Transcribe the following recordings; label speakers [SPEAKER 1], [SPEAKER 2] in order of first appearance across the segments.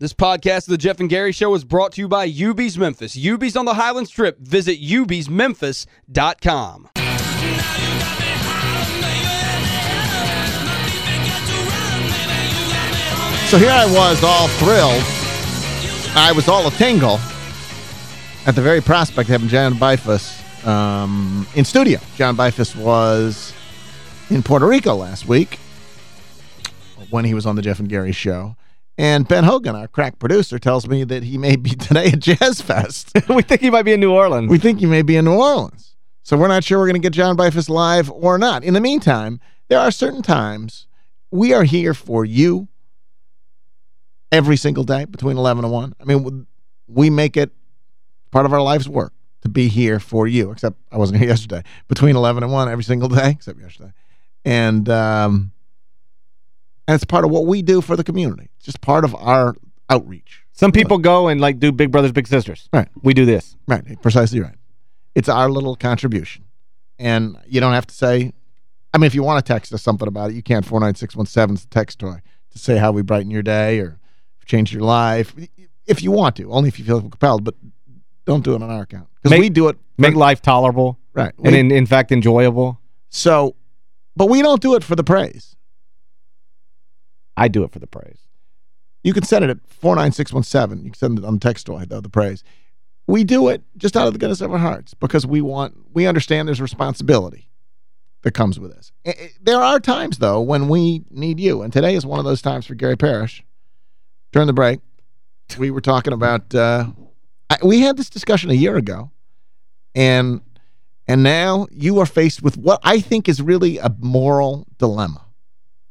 [SPEAKER 1] This podcast of the Geoff and Gary Show is brought to you by UB's Memphis. UB's on the Highland Strip. Visit ubsmemphis.com.
[SPEAKER 2] So here I was all thrilled. I was all a tingle at the very prospect of having John Bifus um, in studio. John Bifus was in Puerto Rico last week when he was on the Geoff and Gary show. And Ben Hogan, our crack producer, tells me that he may be today at Jazz Fest.
[SPEAKER 3] we think he might be in New Orleans.
[SPEAKER 2] We think he may be in New Orleans. So we're not sure we're going to get John Bifus live or not. In the meantime, there are certain times we are here for you every single day between 11 and 1. I mean, we make it part of our life's work to be here for you, except I wasn't here yesterday, between 11 and 1 every single day, except yesterday. And, um, and it's part of what we do for the community. It's just part of our outreach.
[SPEAKER 3] Some people go and like do Big Brothers, Big Sisters.
[SPEAKER 2] Right.
[SPEAKER 3] We do this.
[SPEAKER 2] Right, precisely right. It's our little contribution. And you don't have to say, I mean, if you want to text us something about it, you can. 49617 is the text toy to say how we brighten your day or change your life. If you want to, only if you feel compelled, but don't do it on our account. Because we do it.
[SPEAKER 3] Make life tolerable.
[SPEAKER 2] Right.
[SPEAKER 3] We, and in, in fact, enjoyable.
[SPEAKER 2] So, but we don't do it for the praise.
[SPEAKER 3] I do it for the praise.
[SPEAKER 2] You can send it at 49617. You can send it on the text toy, though, the praise. We do it just out of the goodness of our hearts because we want, we understand there's responsibility that comes with this. There are times, though, when we need you. And today is one of those times for Gary Parrish. During the break, we were talking about, uh, I, we had this discussion a year ago, and and now you are faced with what I think is really a moral dilemma.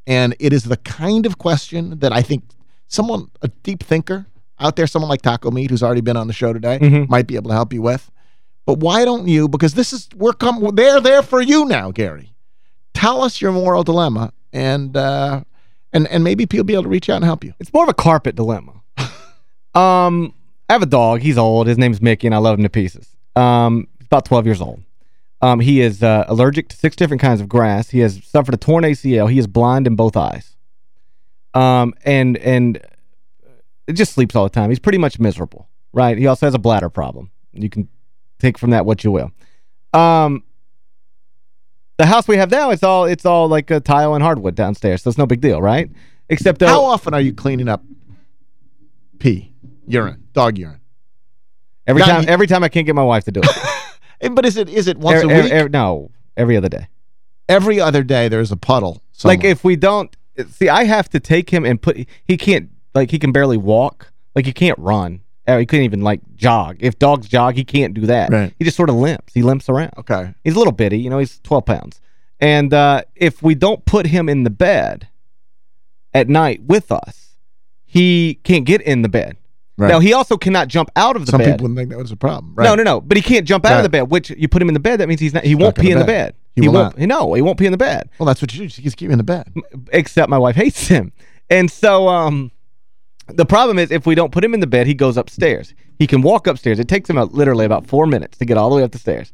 [SPEAKER 2] And it is the kind of question that I think someone, a deep thinker out there, someone like Taco Meat, who's already been on the show today,
[SPEAKER 3] mm -hmm.
[SPEAKER 2] might be able to help you with. But why don't you, because this is, we're come, they're there for you now, Gary. Tell us your moral dilemma, and uh, and and maybe people will be able to reach out and help you.
[SPEAKER 3] It's more of a carpet dilemma. um, I have a dog. He's old. His name's Mickey, and I love him to pieces. Um, he's about 12 years old. Um, he is uh, allergic to six different kinds of grass. He has suffered a torn ACL. He is blind in both eyes. Um, and and it just sleeps all the time. He's pretty much miserable, right? He also has a bladder problem. You can take from that what you will. Um, the house we have now, it's all it's all like a tile and hardwood downstairs, so it's no big deal, right? Except
[SPEAKER 2] uh, How often are you cleaning up pee, urine, dog urine?
[SPEAKER 3] Every Not time every time I can't get my wife to do it.
[SPEAKER 2] but is it is it once
[SPEAKER 3] every,
[SPEAKER 2] a week?
[SPEAKER 3] Every, no, every other day.
[SPEAKER 2] Every other day there's a puddle somewhere.
[SPEAKER 3] Like if we don't see I have to take him and put he can't like he can barely walk. Like he can't run. Uh, he couldn't even like jog. If dogs jog, he can't do that.
[SPEAKER 2] Right.
[SPEAKER 3] He just sort of limps. He limps around.
[SPEAKER 2] Okay.
[SPEAKER 3] He's a little bitty, you know, he's 12 pounds. And uh, if we don't put him in the bed at night with us, he can't get in the bed. Right. Now, he also cannot jump out of the
[SPEAKER 2] Some
[SPEAKER 3] bed.
[SPEAKER 2] Some people think that was a problem. Right.
[SPEAKER 3] No, no, no. But he can't jump out right. of the bed, which you put him in the bed, that means he's not he won't pee in the bed.
[SPEAKER 2] He,
[SPEAKER 3] he
[SPEAKER 2] won't.
[SPEAKER 3] Not. No, he won't pee in the bed.
[SPEAKER 2] Well, that's what you do. You Just keep him in the bed.
[SPEAKER 3] Except my wife hates him. And so um the problem is if we don't put him in the bed, he goes upstairs. He can walk upstairs. It takes him literally about four minutes to get all the way up the stairs.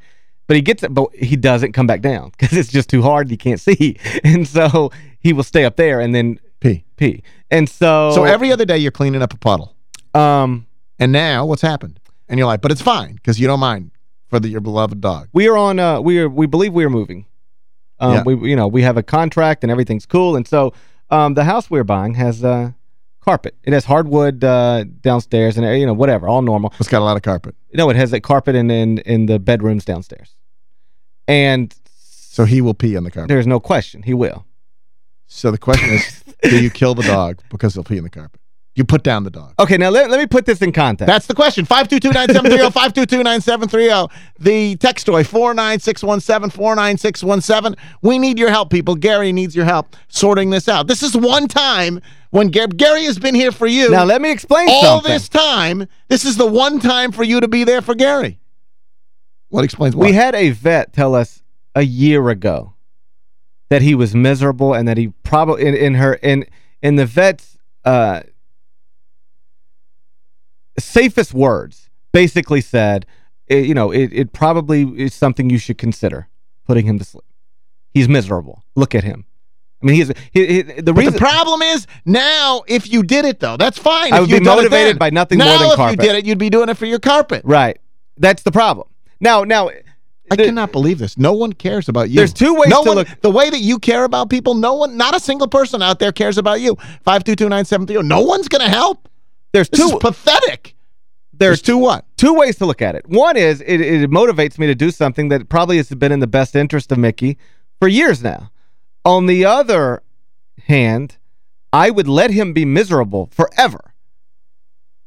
[SPEAKER 3] But he gets it, but he doesn't come back down because it's just too hard. He can't see. And so he will stay up there and then
[SPEAKER 2] pee.
[SPEAKER 3] Pee. And so...
[SPEAKER 2] So every other day you're cleaning up a puddle.
[SPEAKER 3] Um,
[SPEAKER 2] And now what's happened? And you're like, but it's fine because you don't mind for the, your beloved dog.
[SPEAKER 3] We are on, uh, we are, we believe we are moving. Um, yeah. we, you know, we have a contract and everything's cool. And so um, the house we're buying has... Uh, carpet. It has hardwood uh, downstairs and, you know, whatever, all normal.
[SPEAKER 2] It's got a lot of carpet.
[SPEAKER 3] No, it has that carpet in, in, in the bedrooms downstairs. And...
[SPEAKER 2] So he will pee on the carpet?
[SPEAKER 3] There's no question. He will.
[SPEAKER 2] So the question is, do you kill the dog because he'll pee in the carpet? You put down the dog.
[SPEAKER 3] Okay, now let, let me put this in context.
[SPEAKER 2] That's the question. 522-9730, 522-9730. The text toy, 49617, 49617. We need your help, people. Gary needs your help sorting this out. This is one time when Gary, Gary has been here for you.
[SPEAKER 3] Now, let me explain
[SPEAKER 2] all
[SPEAKER 3] something.
[SPEAKER 2] this time. This is the one time for you to be there for Gary. What explains why?
[SPEAKER 3] We had a vet tell us a year ago that he was miserable and that he probably, in, in her, in, in the vet's, uh, safest words basically said, it, you know, it, it probably is something you should consider, putting him to sleep. He's miserable. Look at him. I mean, he's he, he, the
[SPEAKER 2] But the problem is, now, if you did it, though, that's fine.
[SPEAKER 3] I
[SPEAKER 2] if
[SPEAKER 3] would be
[SPEAKER 2] had done it
[SPEAKER 3] motivated
[SPEAKER 2] then.
[SPEAKER 3] by nothing more than carpet.
[SPEAKER 2] Now, if you did it, you'd be doing it for your carpet.
[SPEAKER 3] right. That's the problem. Now, now
[SPEAKER 2] I
[SPEAKER 3] the-
[SPEAKER 2] cannot believe this. No one cares about you.
[SPEAKER 3] There's two ways
[SPEAKER 2] no
[SPEAKER 3] to
[SPEAKER 2] one,
[SPEAKER 3] look-
[SPEAKER 2] The way that you care about people, no one, not a single person out there cares about you. 522-9730. No one's going to help.
[SPEAKER 3] There's
[SPEAKER 2] This
[SPEAKER 3] two
[SPEAKER 2] is pathetic.
[SPEAKER 3] there's
[SPEAKER 2] There's two what?
[SPEAKER 3] two ways to look at it. One is it, it motivates me to do something that probably has been in the best interest of Mickey for years now. On the other hand, I would let him be miserable forever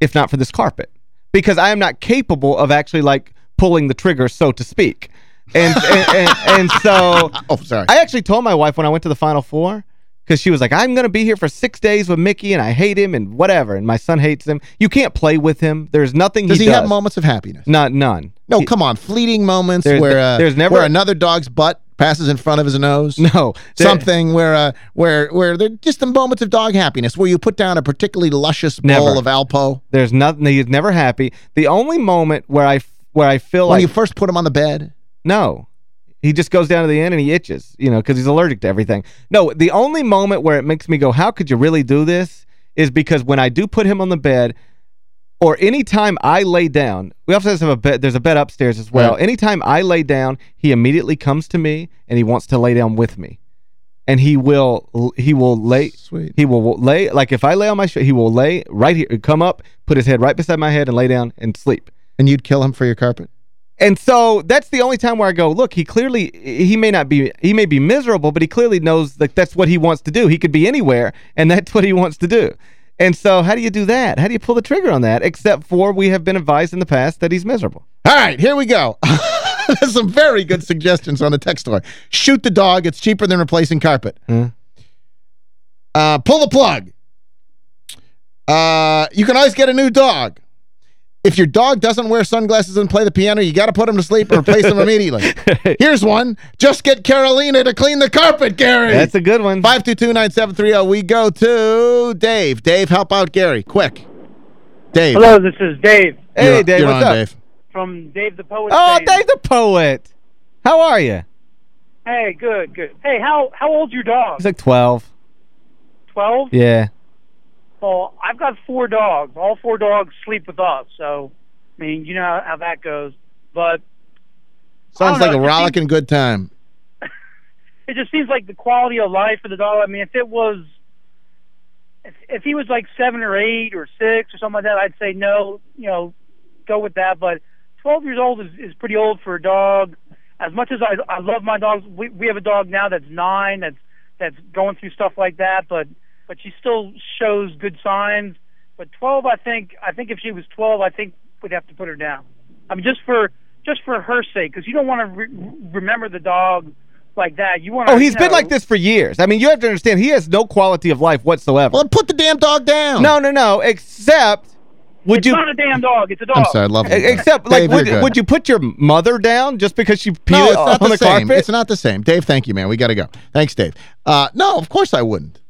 [SPEAKER 3] if not for this carpet because I am not capable of actually like pulling the trigger, so to speak. And and, and, and so
[SPEAKER 2] Oh, sorry.
[SPEAKER 3] I actually told my wife when I went to the Final Four because she was like, I'm going to be here for six days with Mickey and I hate him and whatever. And my son hates him. You can't play with him. There's nothing
[SPEAKER 2] does
[SPEAKER 3] he,
[SPEAKER 2] he,
[SPEAKER 3] does.
[SPEAKER 2] have moments of happiness?
[SPEAKER 3] Not none.
[SPEAKER 2] No,
[SPEAKER 3] He-
[SPEAKER 2] come on. Fleeting moments
[SPEAKER 3] There's-
[SPEAKER 2] where uh,
[SPEAKER 3] there's never-
[SPEAKER 2] where another dog's butt passes in front of his nose.
[SPEAKER 3] No.
[SPEAKER 2] Something where uh, where where they're just the moments of dog happiness where you put down a particularly luscious bowl
[SPEAKER 3] Never.
[SPEAKER 2] of Alpo
[SPEAKER 3] There's nothing. He's never happy. The only moment where I where I feel
[SPEAKER 2] when
[SPEAKER 3] like
[SPEAKER 2] you first put him on the bed.
[SPEAKER 3] no, he just goes down to the end and he itches, you know, because he's allergic to everything. No, the only moment where it makes me go, how could you really do this? Is because when I do put him on the bed, or anytime I lay down, we also have a bed. There's a bed upstairs as well.
[SPEAKER 2] Right.
[SPEAKER 3] Anytime I lay down, he immediately comes to me and he wants to lay down with me, and he will he will lay
[SPEAKER 2] Sweet.
[SPEAKER 3] he will lay, like if I lay on my he will lay right here, come up, put his head right beside my head and lay down and sleep.
[SPEAKER 2] And you'd kill him for your carpet?
[SPEAKER 3] And so that's the only time where I go, look, he clearly, he may not be, he may be miserable, but he clearly knows that that's what he wants to do. He could be anywhere, and that's what he wants to do. And so how do you do that? How do you pull the trigger on that? Except for we have been advised in the past that he's miserable.
[SPEAKER 2] All right, here we go. There's some very good suggestions on the text story. Shoot the dog. It's cheaper than replacing carpet.
[SPEAKER 3] Hmm.
[SPEAKER 2] Uh, pull the plug. Uh, you can always get a new dog. If your dog doesn't wear sunglasses and play the piano, you got to put him to sleep or replace him immediately. Here's one. Just get Carolina to clean the carpet, Gary.
[SPEAKER 3] That's a good one.
[SPEAKER 2] 522-9730. oh. We go to Dave. Dave, help out Gary. Quick. Dave.
[SPEAKER 4] Hello, this is Dave
[SPEAKER 3] Hey,
[SPEAKER 2] You're-
[SPEAKER 3] Dave,
[SPEAKER 2] you're
[SPEAKER 3] what's
[SPEAKER 2] on,
[SPEAKER 3] up?
[SPEAKER 2] Dave.
[SPEAKER 4] from Dave the Poet.
[SPEAKER 3] Oh,
[SPEAKER 4] fame.
[SPEAKER 3] Dave the Poet. How are you?
[SPEAKER 4] Hey, good, good. Hey, how how old's your dog?
[SPEAKER 3] He's like 12.
[SPEAKER 4] Twelve.
[SPEAKER 3] Yeah.
[SPEAKER 4] Well, I've got four dogs. All four dogs sleep with us, so I mean, you know how, how that goes. But
[SPEAKER 2] Sounds like
[SPEAKER 4] know,
[SPEAKER 2] a rollicking good time.
[SPEAKER 4] it just seems like the quality of life for the dog. I mean, if it was, if if he was like seven or eight or six or something like that, I'd say no. You know, go with that. But twelve years old is is pretty old for a dog. As much as I I love my dogs, we we have a dog now that's nine that's that's going through stuff like that, but but she still shows good signs. But twelve, I think I think if she was twelve, I think we'd have to put her down. I mean, just for just for her sake, because you don't want to re- remember the dog like that. You want.
[SPEAKER 3] Oh, he's been like this for years. I mean, you have to understand, he has no quality of life whatsoever.
[SPEAKER 2] Well, put the damn dog down.
[SPEAKER 3] no, no, no, except, would you
[SPEAKER 4] It's
[SPEAKER 3] you...
[SPEAKER 4] not a damn dog. It's a dog.
[SPEAKER 2] I'm sorry, I love you.
[SPEAKER 3] Except, like,
[SPEAKER 2] Dave,
[SPEAKER 3] would, would you put your mother down just because she peed
[SPEAKER 2] No, it's not
[SPEAKER 3] on
[SPEAKER 2] the,
[SPEAKER 3] the,
[SPEAKER 2] same.
[SPEAKER 3] carpet?
[SPEAKER 2] It's not the same. Dave, thank you, man. We got to go. Thanks, Dave. Uh, no, of course I wouldn't.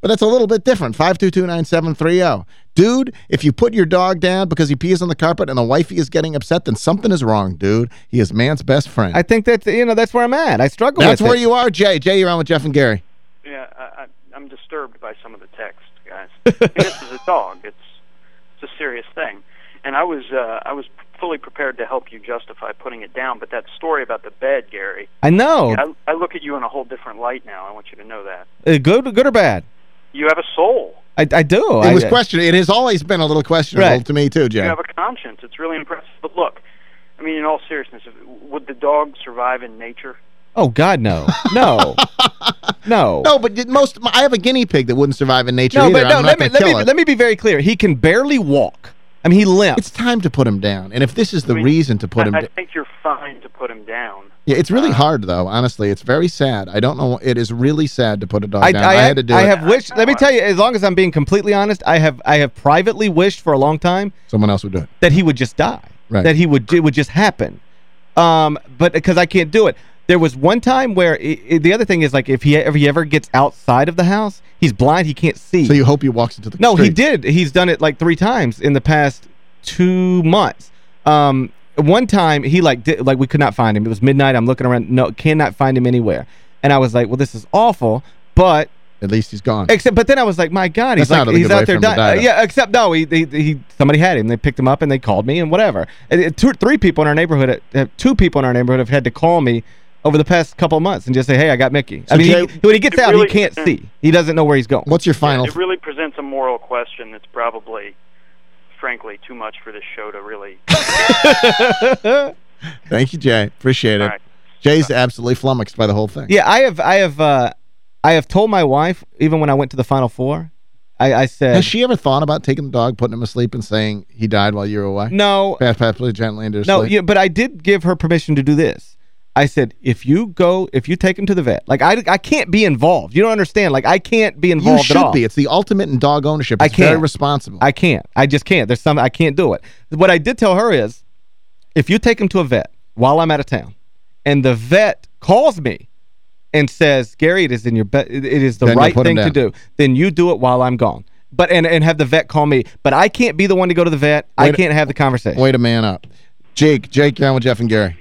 [SPEAKER 2] But that's a little bit different. 522-9730. Dude, if you put your dog down because he pees on the carpet and the wifey is getting upset, then something is wrong, dude. He is man's best friend.
[SPEAKER 3] I think that's, you know, that's where I'm at. I struggle
[SPEAKER 2] That's
[SPEAKER 3] with
[SPEAKER 2] where
[SPEAKER 3] it.
[SPEAKER 2] you are, Jay. Jay, you're on with Geoff and Gary.
[SPEAKER 5] Yeah, I, I, I'm disturbed by some of the text, guys. This is a dog. It's it's a serious thing, and I was uh, I was fully prepared to help you justify putting it down. But that story about the bed, Gary,
[SPEAKER 3] I know.
[SPEAKER 5] I, I look at you in a whole different light now. I want you to know that
[SPEAKER 3] Uh, good, good or bad?
[SPEAKER 5] You have a soul.
[SPEAKER 3] I, I do.
[SPEAKER 2] It
[SPEAKER 3] I,
[SPEAKER 2] was questionable. It has always been a little questionable
[SPEAKER 3] Right.
[SPEAKER 2] to me, too, Jay.
[SPEAKER 5] You have a conscience. It's really impressive. But look, I mean, in all seriousness, if- would the dog survive in nature?
[SPEAKER 3] Oh, God, no. No. no.
[SPEAKER 2] No, but most I have a guinea pig that wouldn't survive in nature
[SPEAKER 3] No,
[SPEAKER 2] either.
[SPEAKER 3] but no, let me, let, me, let me be very clear. He can barely walk. I mean, he limps.
[SPEAKER 2] It's time to put him down. And if this is the
[SPEAKER 5] I mean,
[SPEAKER 2] reason to put
[SPEAKER 5] I,
[SPEAKER 2] him down...
[SPEAKER 5] I think you're fine to put him down.
[SPEAKER 2] Yeah, it's
[SPEAKER 3] Uh,
[SPEAKER 2] really hard, though, honestly. It's very sad. I don't know. It is really sad to put a dog
[SPEAKER 3] I,
[SPEAKER 2] down.
[SPEAKER 3] I,
[SPEAKER 2] I, had to do it.
[SPEAKER 3] I
[SPEAKER 2] it.
[SPEAKER 3] have wished, let me tell you, as long as I'm being completely honest, I have I have privately wished for a long time
[SPEAKER 2] Someone else would do it.
[SPEAKER 3] that he would just die.
[SPEAKER 2] Right.
[SPEAKER 3] That he would it would just happen. Um, but because I can't do it. There was one time where i i the other thing is like if he if he ever gets outside of the house, he's blind, he can't see.
[SPEAKER 2] So you hope he walks into the
[SPEAKER 3] No,
[SPEAKER 2] street.
[SPEAKER 3] he did. He's done it like three times in the past two months. Um, one time he like did, like we could not find him. It was midnight. I'm looking around. No, cannot find him anywhere. And I was like, well, this is awful. But
[SPEAKER 2] At least he's gone.
[SPEAKER 3] except but then I was like, my God, he's
[SPEAKER 2] That's
[SPEAKER 3] like he's out there dying. Uh, yeah, except no, he, he he somebody had him. They picked him up and they called me and whatever. And, and two three people in our neighborhood uh, two people in our neighborhood have had to call me over the past couple of months and just say, "Hey, I got Mickey." I mean,
[SPEAKER 2] Jay-
[SPEAKER 3] he, when he gets out,
[SPEAKER 5] really-
[SPEAKER 3] he can't see. He doesn't know where he's going.
[SPEAKER 2] What's your final?
[SPEAKER 5] It really presents a moral question that's probably, frankly, too much for this show to really.
[SPEAKER 2] Thank you, Jay. Appreciate it.
[SPEAKER 5] All right.
[SPEAKER 2] Jay's absolutely flummoxed by the whole thing.
[SPEAKER 3] Yeah, I have I have uh I have told my wife even when I went to the final four, I, I said
[SPEAKER 2] Has she ever thought about taking the dog, putting him asleep, and saying he died while you were away?
[SPEAKER 3] no,
[SPEAKER 2] Pass, pass, really gently into his
[SPEAKER 3] no,
[SPEAKER 2] sleep?
[SPEAKER 3] yeah, but I did give her permission to do this. I said, if you go, if you take him to the vet, like I, I can't be involved. You don't understand. Like I can't be
[SPEAKER 2] You
[SPEAKER 3] involved
[SPEAKER 2] should
[SPEAKER 3] at all.
[SPEAKER 2] be. It's the ultimate in dog ownership.
[SPEAKER 3] I
[SPEAKER 2] It's very
[SPEAKER 3] can't.
[SPEAKER 2] responsible.
[SPEAKER 3] I can't. I just can't. There's some I can't do it. What I did tell her is, if you take him to a vet while I'm out of town, and the vet calls me and says, Gary, it is in your be it is the
[SPEAKER 2] Then
[SPEAKER 3] right thing to do, then you do it while I'm gone. But and and have the vet call me. But I can't be the one to go to the vet. I
[SPEAKER 2] Wait a-
[SPEAKER 3] can't have the conversation.
[SPEAKER 2] Way to man up. Jake, Jake, you're on with Geoff and Gary.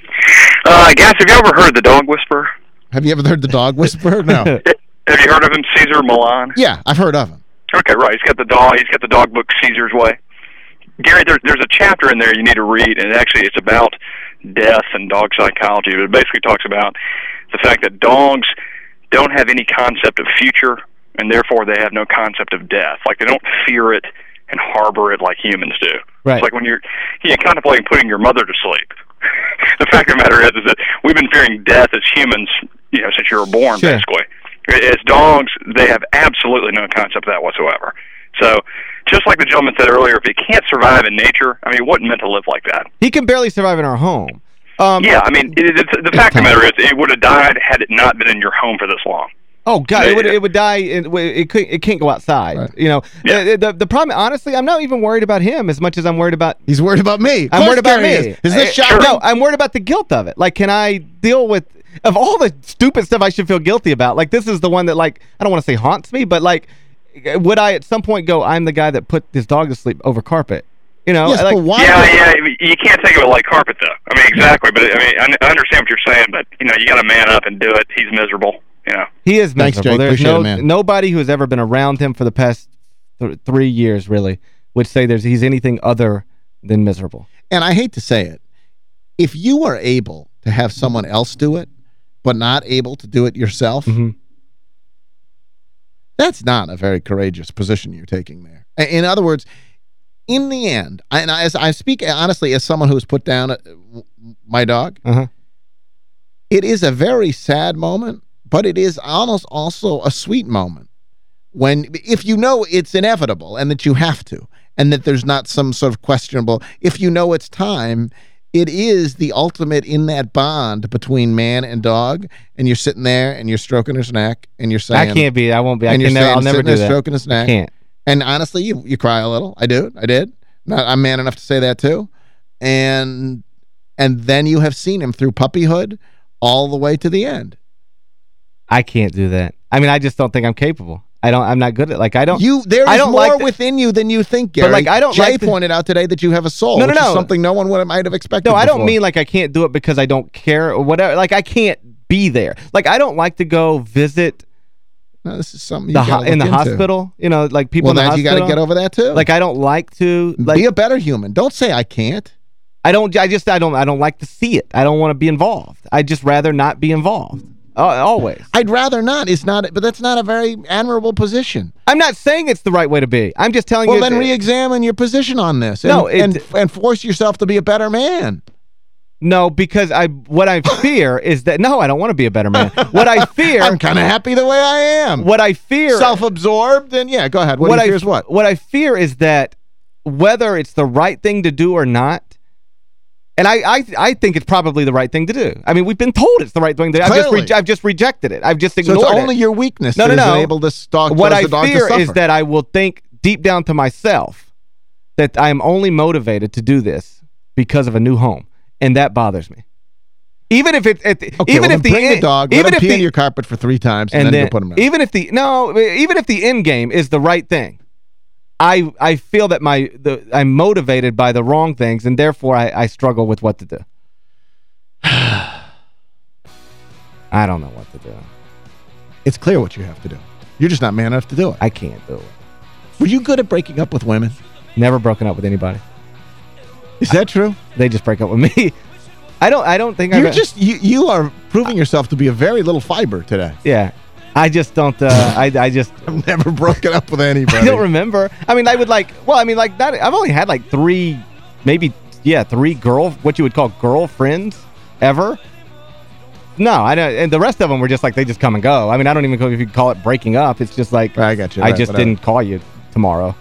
[SPEAKER 6] Uh, guys, have you ever heard the dog whisperer?
[SPEAKER 2] Have you ever heard the dog whisper? No.
[SPEAKER 6] Have you heard of him, Cesar Millan?
[SPEAKER 2] yeah, I've heard of him.
[SPEAKER 6] Okay, right. He's got the dog. He's got the dog book Cesar's Way. Gary, there, there's a chapter in there you need to read, and actually it's about death and dog psychology. But it basically talks about the fact that dogs don't have any concept of future, and therefore they have no concept of death. Like they don't fear it and harbor it like humans do.
[SPEAKER 3] Right.
[SPEAKER 6] It's like when you're you're contemplating putting your mother to sleep. The fact of the matter is, is that we've been fearing death as humans, you know, since you were born,
[SPEAKER 3] Sure.
[SPEAKER 6] basically. As dogs, they have absolutely no concept of that whatsoever. So, just like the gentleman said earlier, if he can't survive in nature, I mean, what meant to live like that?
[SPEAKER 3] He can barely survive in our home. Um,
[SPEAKER 6] Yeah, I mean, it, it, the fact of the matter is, it would have died had it not been in your home for this long.
[SPEAKER 3] Oh God, it would
[SPEAKER 6] Yeah.
[SPEAKER 3] it would die. It it couldn't it can't go outside.
[SPEAKER 2] Right.
[SPEAKER 3] You know,
[SPEAKER 6] Yeah.
[SPEAKER 3] The the problem. Honestly, I'm not even worried about him as much as I'm worried about.
[SPEAKER 2] He's worried about me.
[SPEAKER 3] I'm worried about me.
[SPEAKER 2] Is, is this
[SPEAKER 3] Uh,
[SPEAKER 2] shocking?
[SPEAKER 3] No, I'm worried about the guilt of it. Like, can I deal with of all the stupid stuff I should feel guilty about? Like, this is the one that like I don't want to say haunts me, but like, would I at some point go? I'm the guy that put this dog to sleep over carpet. You know,
[SPEAKER 2] Yes,
[SPEAKER 3] like,
[SPEAKER 2] why?
[SPEAKER 6] Yeah, yeah, you can't think of it like carpet, though. I mean, exactly. But I mean, I I understand what you're saying, but you know, you got to man up and do it. He's miserable. You know.
[SPEAKER 3] He is
[SPEAKER 2] Thanks,
[SPEAKER 3] miserable.
[SPEAKER 2] Jake.
[SPEAKER 3] There's no
[SPEAKER 2] it, man.
[SPEAKER 3] nobody who has ever been around him for the past th three years, really, would say there's he's anything other than miserable.
[SPEAKER 2] and I hate to say it, if you are able to have someone else do it, but not able to do it yourself,
[SPEAKER 3] Mhm.
[SPEAKER 2] that's not a very courageous position you're taking there. In other words, in the end, and as I speak honestly as someone who's put down uh, my dog,
[SPEAKER 3] Uh-huh.
[SPEAKER 2] it is a very sad moment, but it is almost also a sweet moment. When, if you know it's inevitable and that you have to, and that there's not some sort of questionable, if you know it's time, it is the ultimate in that bond between man and dog, and you're sitting there and you're stroking his neck, and you're saying,
[SPEAKER 3] I can't be. I won't be. I
[SPEAKER 2] and
[SPEAKER 3] can never. I'll never do
[SPEAKER 2] there
[SPEAKER 3] that.
[SPEAKER 2] stroking his
[SPEAKER 3] I
[SPEAKER 2] neck.
[SPEAKER 3] can't.
[SPEAKER 2] And honestly, you you cry a little. I do. I did. Not, I'm man enough to say that too. And and then you have seen him through puppyhood all the way to the end.
[SPEAKER 3] I can't do that. I mean, I just don't think I'm capable. I don't. I'm not good at. Like I don't.
[SPEAKER 2] You there is more
[SPEAKER 3] like the-
[SPEAKER 2] within you than you think, Gary.
[SPEAKER 3] But, like, I don't
[SPEAKER 2] Jay
[SPEAKER 3] like the-
[SPEAKER 2] pointed out today that you have a soul.
[SPEAKER 3] No, no, no.
[SPEAKER 2] something no one would might have expected.
[SPEAKER 3] no, I don't mean like I can't do it because I don't care or whatever. Like I can't be there. Like I don't like to go visit
[SPEAKER 2] No, this is something you
[SPEAKER 3] the in the
[SPEAKER 2] into.
[SPEAKER 3] hospital. You know, like people
[SPEAKER 2] Well,
[SPEAKER 3] in the
[SPEAKER 2] then you got to get over that too.
[SPEAKER 3] Like I don't like to. Like
[SPEAKER 2] be a better human. Don't say I can't.
[SPEAKER 3] I don't. I just. I don't. I don't like to see it. I don't want to be involved. I just rather not be involved. Always.
[SPEAKER 2] I'd rather not. It's not. But that's not a very admirable position.
[SPEAKER 3] I'm not saying it's the right way to be. I'm just telling
[SPEAKER 2] Well,
[SPEAKER 3] you.
[SPEAKER 2] Well, then re-examine your position on this. And,
[SPEAKER 3] No, it-
[SPEAKER 2] and and force yourself to be a better man.
[SPEAKER 3] No, because I what I fear is that no, I don't want to be a better man. What I fear,
[SPEAKER 2] I'm kind of happy the way I am.
[SPEAKER 3] what I fear,
[SPEAKER 2] Self-absorbed, and yeah, go ahead. What, you
[SPEAKER 3] I
[SPEAKER 2] fear is what?
[SPEAKER 3] What I fear is that whether it's the right thing to do or not. And I, I I think it's probably the right thing to do. I mean, we've been told it's the right thing to do. I've just,
[SPEAKER 2] Clearly.
[SPEAKER 3] re I've just rejected it. I've just
[SPEAKER 2] So
[SPEAKER 3] ignored
[SPEAKER 2] it's
[SPEAKER 3] it.
[SPEAKER 2] only your weakness
[SPEAKER 3] No, no, no.
[SPEAKER 2] enabled this dog,
[SPEAKER 3] what I
[SPEAKER 2] the dog to
[SPEAKER 3] fear is that I will think deep down to myself that I am only motivated to do this because of a new home, and that bothers me. Even if it, it
[SPEAKER 2] Okay,
[SPEAKER 3] even
[SPEAKER 2] well,
[SPEAKER 3] if the
[SPEAKER 2] bring the dog,
[SPEAKER 3] even if
[SPEAKER 2] pee
[SPEAKER 3] the,
[SPEAKER 2] in your carpet for three times, and,
[SPEAKER 3] and
[SPEAKER 2] then,
[SPEAKER 3] then
[SPEAKER 2] put him down.
[SPEAKER 3] even if the no, even if the end game is the right thing, I I feel that my the I'm motivated by the wrong things, and therefore I, I struggle with what to do. I don't know what to do.
[SPEAKER 2] It's clear what you have to do. You're just not man enough to do it.
[SPEAKER 3] I can't do it.
[SPEAKER 2] Were you good at breaking up with women?
[SPEAKER 3] Never broken up with anybody.
[SPEAKER 2] Is that true?
[SPEAKER 3] They just break up with me. I don't I don't think
[SPEAKER 2] You're
[SPEAKER 3] I've
[SPEAKER 2] just you you are proving yourself to be a very little fiber today.
[SPEAKER 3] Yeah. I just don't uh I I just
[SPEAKER 2] I've never broken up with anybody.
[SPEAKER 3] I don't remember. I mean, I would like, well, I mean, like that. I've only had like three, maybe, yeah, three girl, what you would call girlfriends ever. No, I don't. And the rest of them were just like, they just come and go. I mean, I don't even know if you call it breaking up. It's just like,
[SPEAKER 2] I got you.
[SPEAKER 3] I
[SPEAKER 2] right,
[SPEAKER 3] just
[SPEAKER 2] whatever.
[SPEAKER 3] didn't call you tomorrow.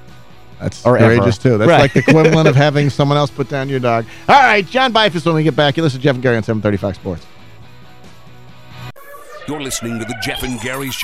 [SPEAKER 2] That's
[SPEAKER 3] or
[SPEAKER 2] courageous,
[SPEAKER 3] ever.
[SPEAKER 2] too. That's
[SPEAKER 3] Right.
[SPEAKER 2] like the equivalent of having someone else put down your dog. All right, John Bifus when we get back. You listen to Geoff and Gary on 735 Sports.
[SPEAKER 7] You're listening to the Geoff and Gary Show.